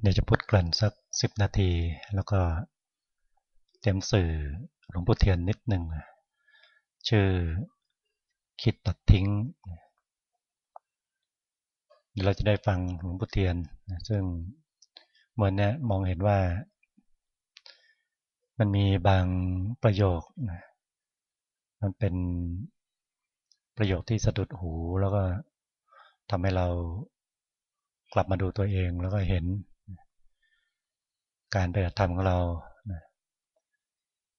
เดี๋ยวจะพูดเกริ่นสักสิบนาที แล้วก็เตรียมสื่อหลวงปู่เทียนนิดหนึ่งชื่อคิดตัดทิ้งเดี๋ยวเราจะได้ฟังหลวงปู่เทียน ซึ่งเมื่อนี้มองเห็นว่า มันมีบางประโยค มันเป็นประโยคที่สะดุดหูแล้วก็ทำให้เรากลับมาดูตัวเองแล้วก็เห็น การปฏิบัติธรรมของเรา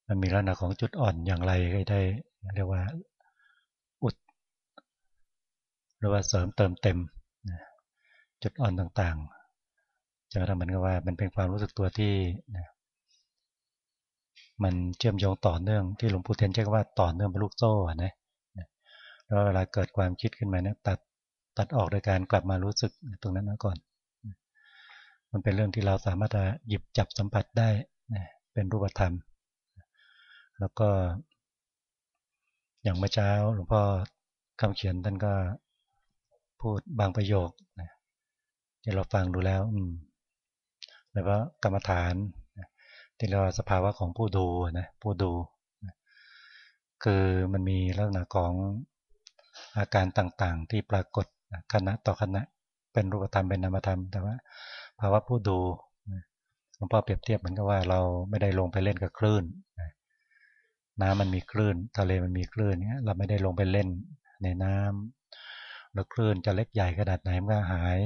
มันมีลักษณะของจุดอ่อนอย่างไรก็ได้เรียกว่าอุดหรือว่าเสริมเติมเต็มจุดอ่อนต่างๆจะทำเหมือนกับว่ามันเป็นความรู้สึกตัวที่มันเชื่อมโยงต่อเนื่องที่หลวงปู่เทียนใช้คำว่าต่อเนื่องเป็นลูกโซ่นะแล้วเวลาเกิดความคิดขึ้นมาเนี่ยตัดตัดออกโดยการกลับมารู้สึกตรงนั้นก่อน มันเป็นเรื่องที่เราสามารถจะหยิบจับสัมผัสได้เป็นรูปธรรม แล้วก็ อย่างเมื่อเช้าหลวงพ่อคำเขียนท่านก็พูดบางประโยคที่เราฟังดูแล้วอืมแล้วก็กรรมฐานที่เราสภาวะของผู้ดูนะผู้ดู คือมันมีลักษณะของอาการต่างๆ ที่ปรากฏคณะต่อคณะเป็นรูปธรรมเป็นนามธรรม แต่ว่า ภาวะผู้ดูหลวงพ่อเปรียบเทียบเหมือนกับว่าเราไม่ได้ลงไปเล่นกับคลื่นน้ำมันมีคลื่น ทะเลมันมีคลื่นเนี้ยเราไม่ได้ลงไปเล่นในน้ำแล้วคลื่นจะเล็กใหญ่ขนาดไหนมันก็หาย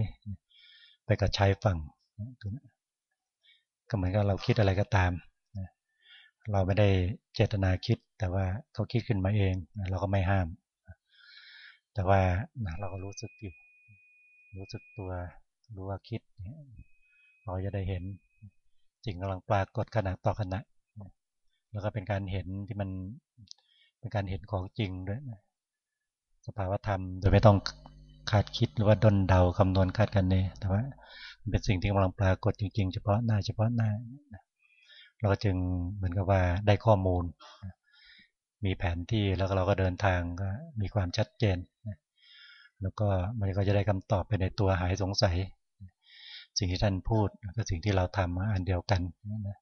ไปกับชายฝั่งก็เหมือนกับเราคิดอะไรก็ตามเราไม่ได้เจตนาคิด แต่ว่าเขาคิดขึ้นมาเองเราก็ไม่ห้าม แต่ว่าเราก็รู้สึกอยู่รู้สึกตัว รู้ว่าคิดเราจะได้เห็นสิ่งกำลังปรากฏขณะต่อขณะแล้วก็เป็นการเห็นที่มันเป็นการเห็นของจริงด้วยสภาวธรรมโดยไม่ต้องคาดคิดหรือว่าดนเดาคำนวณคาดกันเนี่ยแต่ว่ามันเป็นสิ่งที่กำลังปรากฏจริง ๆ เฉพาะหน้าเฉพาะหน้าเราก็จึงเหมือนกับว่าได้ข้อมูล มีแผนที่แล้วเราก็เดินทางก็มีความชัดเจน แล้วก็มันก็จะได้คำตอบไปในตัวหายสงสัย สิ่งที่ท่านพูดก็สิ่งที่เราทำอันเดียวกันนะ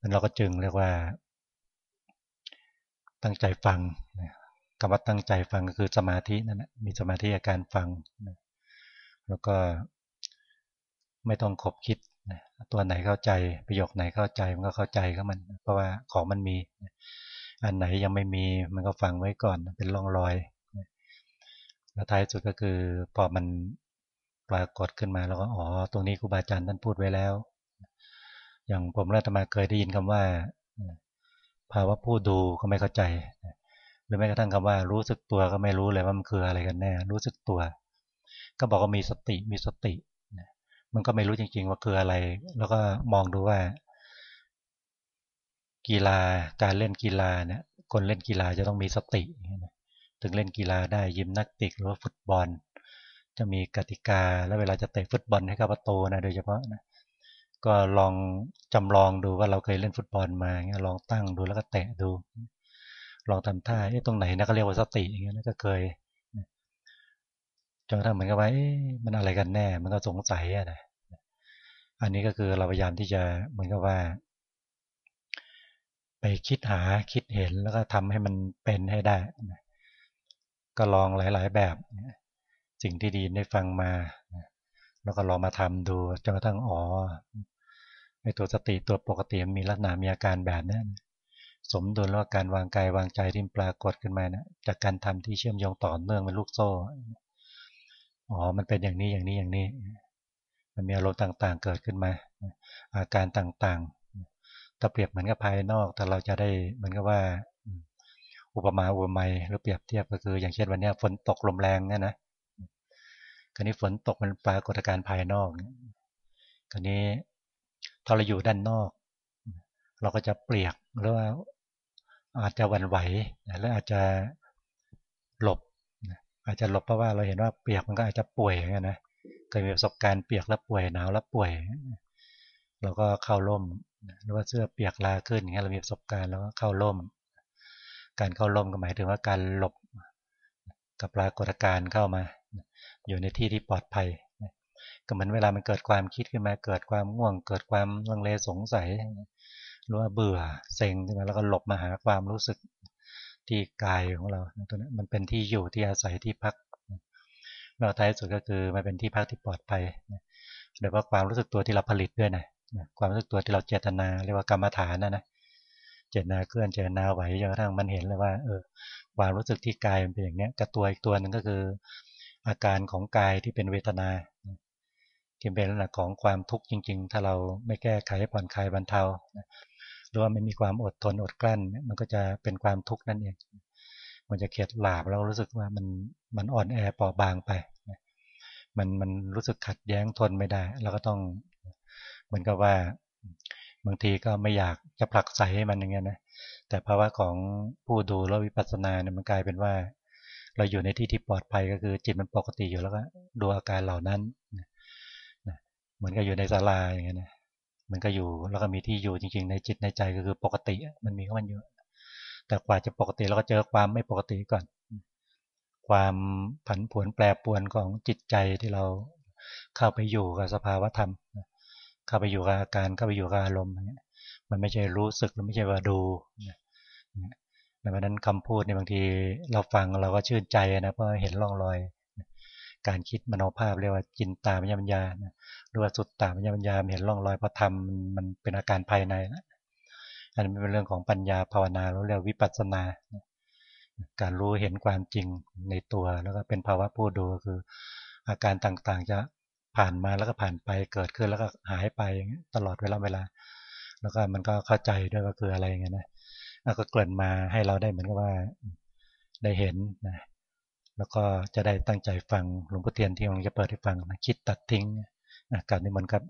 มันเราก็จึงเรียกว่า ตั้งใจฟังคำว่าตั้งใจฟังก็คือสมาธินั่นแหละมีสมาธิอาการฟังแล้วก็ไม่ต้องคบคิดตัวไหนเข้าใจประโยคไหนเข้าใจมันก็เข้าใจก็มัน เพราะว่าของมันมีอันไหนยังไม่มีมันก็ฟังไว้ก่อนเป็นร่องรอยแล้วท้ายสุดก็คือพอมัน ปรากฏขึ้นมาแล้วก็อ๋อตรงนี้ครูบาอาจารย์ท่านพูดไว้แล้ว อย่างผมรัตมาเคยได้ยินคำว่า ภาวะผู้ดูก็ไม่เข้าใจหรือแม้กระทั่งคำว่ารู้สึกตัวก็ไม่รู้เลยว่ามันคืออะไรกันแน่ รู้สึกตัว ก็บอกว่ามีสติมีสติมันก็ไม่รู้จริง ๆ ว่าคืออะไร แล้วก็มองดูว่า กีฬาการเล่นกีฬาเนี่ยคนเล่นกีฬาจะต้องมีสติ ถึงเล่นกีฬาได้ยิมนักติกหรือว่าฟุตบอล จะมีกติกาแล้วเวลาจะเตะฟุตบอลให้กับประตูนะโดยเฉพาะนะก็ลองจำลองดูว่าเราเคยเล่นฟุตบอลมาเงี้ยลองตั้งดูแล้วก็เตะดู ลองทำท่าเอ๊ะตรงไหนนะก็เรียกว่าสติอย่างเงี้ยก็เคยจนกระทั่งเหมือนกับว่ามันอะไรกันแน่ มันก็สงสัยอะนะอันนี้ก็คือเราพยายามที่จะเหมือนกับว่า ไปคิดหาคิดเห็นแล้วก็ทำให้มันเป็นให้ได้ ก็ลองหลาย ๆ แบบ สิ่งที่ดีได้ฟังมา แล้วก็ลองมาทำดูจนกระทั่งอ๋อในตัวสติตัวปกติมีลักษณะมีอาการแบบนี้สมดุลแล้วการวางกายวางใจที่ปรากฏขึ้นมานะจากการทำที่เชื่อมโยงต่อเนื่องเป็นลูกโซ่อ๋อมันเป็นอย่างนี้อย่างนี้อย่างนี้ มันมีอารมณ์ต่างๆ เกิดขึ้นมา อาการต่างๆถ้าเปรียบเหมือนกับภายนอกแต่เราจะได้เหมือนกับว่าอุปมาอุปไมยหรือเปรียบเทียบก็คือ อย่างเช่นวันนี้ฝนตกลมแรงเนี่ยนะ คราวนี้ฝนตกมันปรากฏการณ์ภายนอกคราวนี้ถ้าเราอยู่ด้านนอก เราก็จะเปียกหรือว่าอาจจะวันไหวแล้วอาจจะหลบอาจจะหลบเพราะว่าเราเห็นว่าเปียกมันก็อาจจะป่วยอย่างนี้นะเคยมีประสบการณ์เปียกแล้วป่วยหนาวแล้วป่วยเราก็เข้าร่มหรือว่าเสื้อเปียกลาขึ้นอย่างเงี้ยเรามีประสบการณ์แล้วก็เข้าร่ม การเข้าร่มก็หมายถึงว่าการหลบกับปรากฏการณ์เข้ามา อยู่ในที่ที่ปลอดภัยก็เหมือนเวลามันเกิดความคิดขึ้นมาเกิดความง่วง เกิดความลังเลสงสัยหรือว่าเบื่อเซ็งขึ้นมาแล้วก็หลบมาหาความรู้สึกที่กายของเราตัวนี้มันเป็นที่อยู่ที่อาศัยที่พักเราท้ายสุดก็คือมันเป็นที่พักที่ปลอดภัยโดยว่าความรู้สึกตัวที่เราผลิตด้วยนะความรู้สึกตัวที่เราเจตนาเรียกว่ากรรมฐานนะนะเจตนาเคลื่อนเจตนาไหวจนกระทั่งมันเห็นเลยว่า เออความรู้สึกที่กายมันเป็นอย่างนี้กับตัวอีกตัวหนึ่งก็คือ อาการของกายที่เป็นเวทนาที่เป็นลักษณะของความทุกข์จริง ๆ ถ้าเราไม่แก้ไขผ่อนคลายบรรเทาหรือว่าไม่มีความอดทนอดกลั้น มันก็จะเป็นความทุกข์นั่นเอง มันจะเข็ดหลาบแล้วรู้สึกว่ามันมันอ่อนแอเปราะบางไปมันมันรู้สึกขัดแย้งทนไม่ได้ เราก็ต้องเหมือนกับว่าบางทีก็ไม่อยากจะผลักใส่ให้มันอย่างเงี้ยนะแต่ภาวะของผู้ดูแล้ววิปัสสนาเนี่ยมันกลายเป็นว่า เราอยู่ในที่ที่ปลอดภัยก็คือจิตมันปกติอยู่แล้วก็ดูอาการเหล่านั้นเหมือนกับอยู่ในศาลาอย่างเงี้ยนะมันก็อยู่แล้วก็มีที่อยู่จริง ๆ ในจิตในใจก็คือปกติ มันมีของมันอยู่ แต่กว่าจะปกติเราก็เจอความไม่ปกติก่อน ความผันผวนแปรปรวนของจิตใจที่เราเข้าไปอยู่กับสภาวะธรรม เข้าไปอยู่กับอาการเข้าไปอยู่กับอารมณ์มันไม่ใช่รู้สึกหรือไม่ใช่ว่าดู ดังนั้นคำพูดในบางทีเราฟังเราก็ชื่นใจนะเพราะเห็นร่องรอย การคิดมโนภาพเรียกว่าจินตามัญญปัญญาหรือว่าสุดตามัญญปัญญาเห็นร่องรอยพระธรรมมันเป็นอาการภายในอันนี้เป็นเรื่องของปัญญาภาวนาเราเรียกวิปัสสนา การรู้เห็นความจริงในตัวแล้วก็เป็นภาวะผู้ดูคือ อาการต่างๆจะผ่านมาแล้วก็ผ่านไปเกิดขึ้นแล้วก็หายไปตลอดเวลาเวลา แล้วก็มันก็เข้าใจด้วยว่าคืออะไรอย่างเงี้ยนะ ก็เกิดมาให้เราได้เหมือนกับว่าได้เห็นนะแล้วก็จะได้ตั้งใจฟังหลวงพ่อเทียนที่มันจะเปิดให้ฟังนะคิดตัดทิ้งนะการนี้มันครับ